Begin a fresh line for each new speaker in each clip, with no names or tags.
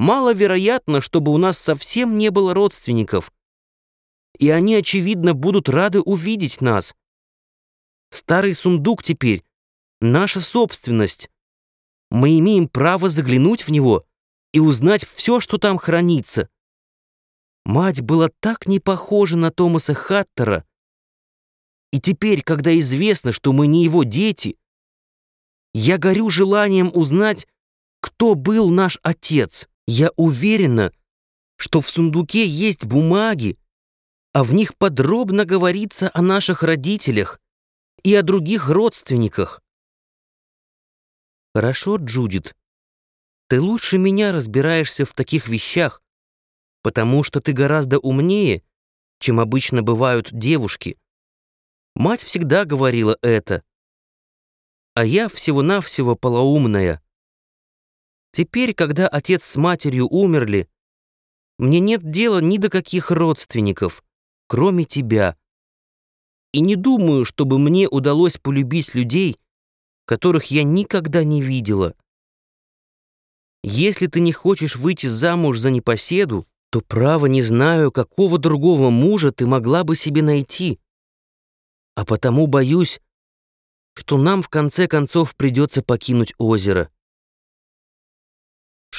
Маловероятно, чтобы у нас совсем не было родственников. И они, очевидно, будут рады увидеть нас. Старый сундук теперь — наша собственность. Мы имеем право заглянуть в него и узнать все, что там хранится. Мать была так не похожа на Томаса Хаттера. И теперь, когда известно, что мы не его дети, я горю желанием узнать, кто был наш отец. Я уверена, что в сундуке есть бумаги, а в них подробно говорится о наших родителях и о других родственниках. Хорошо, Джудит, ты лучше меня разбираешься в таких вещах, потому что ты гораздо умнее, чем обычно бывают девушки. Мать всегда говорила это, а я всего-навсего полоумная. Теперь, когда отец с матерью умерли, мне нет дела ни до каких родственников, кроме тебя. И не думаю, чтобы мне удалось полюбить людей, которых я никогда не видела. Если ты не хочешь выйти замуж за непоседу, то право не знаю, какого другого мужа ты могла бы себе найти. А потому боюсь, что нам в конце концов придется покинуть озеро.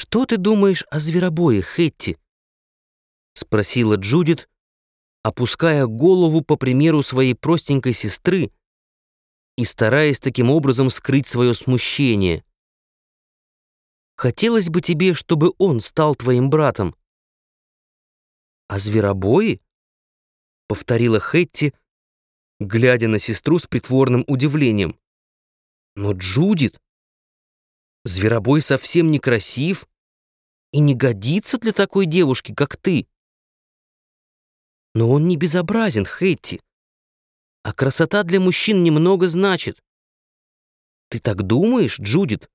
«Что ты думаешь о зверобое, Хетти?» — спросила Джудит, опуская голову по примеру своей простенькой сестры и стараясь таким образом скрыть свое смущение. «Хотелось бы тебе, чтобы он стал твоим братом». «А зверобои?» — повторила Хетти, глядя на сестру с притворным удивлением. «Но Джудит...» Зверобой совсем некрасив и не годится для такой девушки, как ты. Но он не безобразен, Хэтти. А красота для мужчин немного значит. Ты так думаешь, Джудит?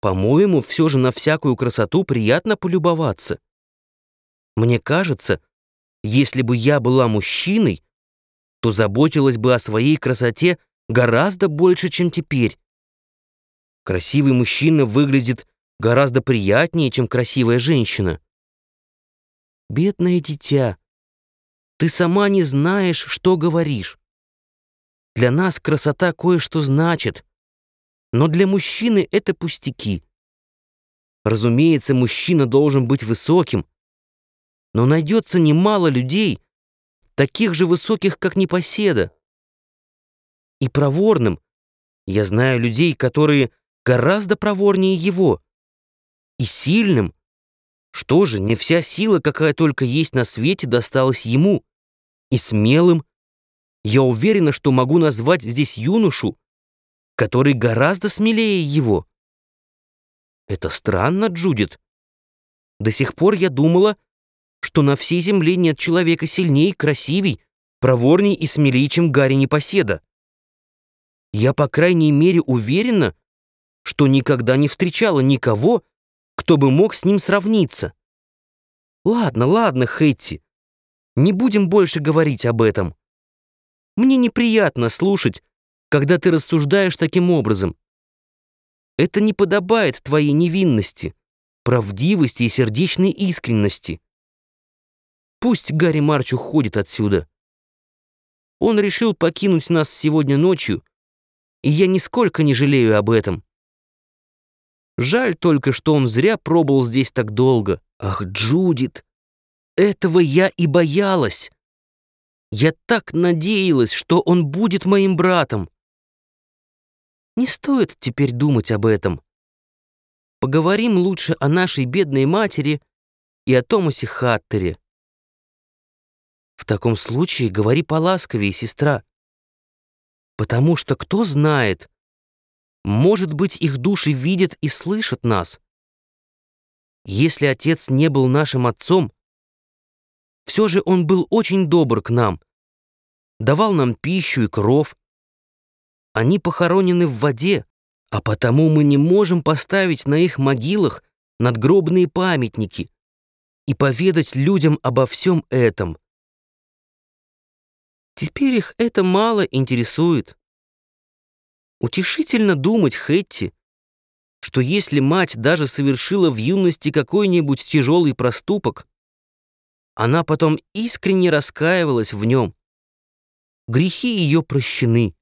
По-моему, все же на всякую красоту приятно полюбоваться. Мне кажется, если бы я была мужчиной, то заботилась бы о своей красоте гораздо больше, чем теперь. Красивый мужчина выглядит гораздо приятнее, чем красивая женщина. Бедное дитя, ты сама не знаешь, что говоришь. Для нас красота кое-что значит, но для мужчины это пустяки. Разумеется, мужчина должен быть высоким, но найдется немало людей, таких же высоких, как непоседа. И проворным. Я знаю людей, которые гораздо проворнее его. И сильным. Что же, не вся сила, какая только есть на свете, досталась ему. И смелым. Я уверена, что могу назвать здесь юношу, который гораздо смелее его. Это странно, Джудит. До сих пор я думала, что на всей земле нет человека сильнее, красивей, проворней и смелее, чем Гарри Непоседа. Я, по крайней мере, уверена, что никогда не встречала никого, кто бы мог с ним сравниться. Ладно, ладно, Хэтти, не будем больше говорить об этом. Мне неприятно слушать, когда ты рассуждаешь таким образом. Это не подобает твоей невинности, правдивости и сердечной искренности. Пусть Гарри Марч уходит отсюда. Он решил покинуть нас сегодня ночью, и я нисколько не жалею об этом. Жаль только, что он зря пробыл здесь так долго. Ах, Джудит, этого я и боялась. Я так надеялась, что он будет моим братом. Не стоит теперь думать об этом. Поговорим лучше о нашей бедной матери и о Томасе Хаттере. В таком случае говори поласковее, сестра. Потому что кто знает, может быть, их души видят и слышат нас. Если отец не был нашим отцом, все же он был очень добр к нам, давал нам пищу и кров. Они похоронены в воде, а потому мы не можем поставить на их могилах надгробные памятники и поведать людям обо всем этом. Теперь их это мало интересует. Утешительно думать, Хэтти, что если мать даже совершила в юности какой-нибудь тяжелый проступок, она потом искренне раскаивалась в нем. Грехи ее прощены.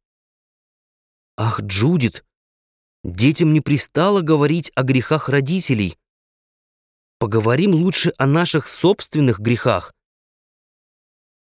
Ах, Джудит, детям не пристало говорить о грехах родителей. Поговорим лучше о наших собственных грехах.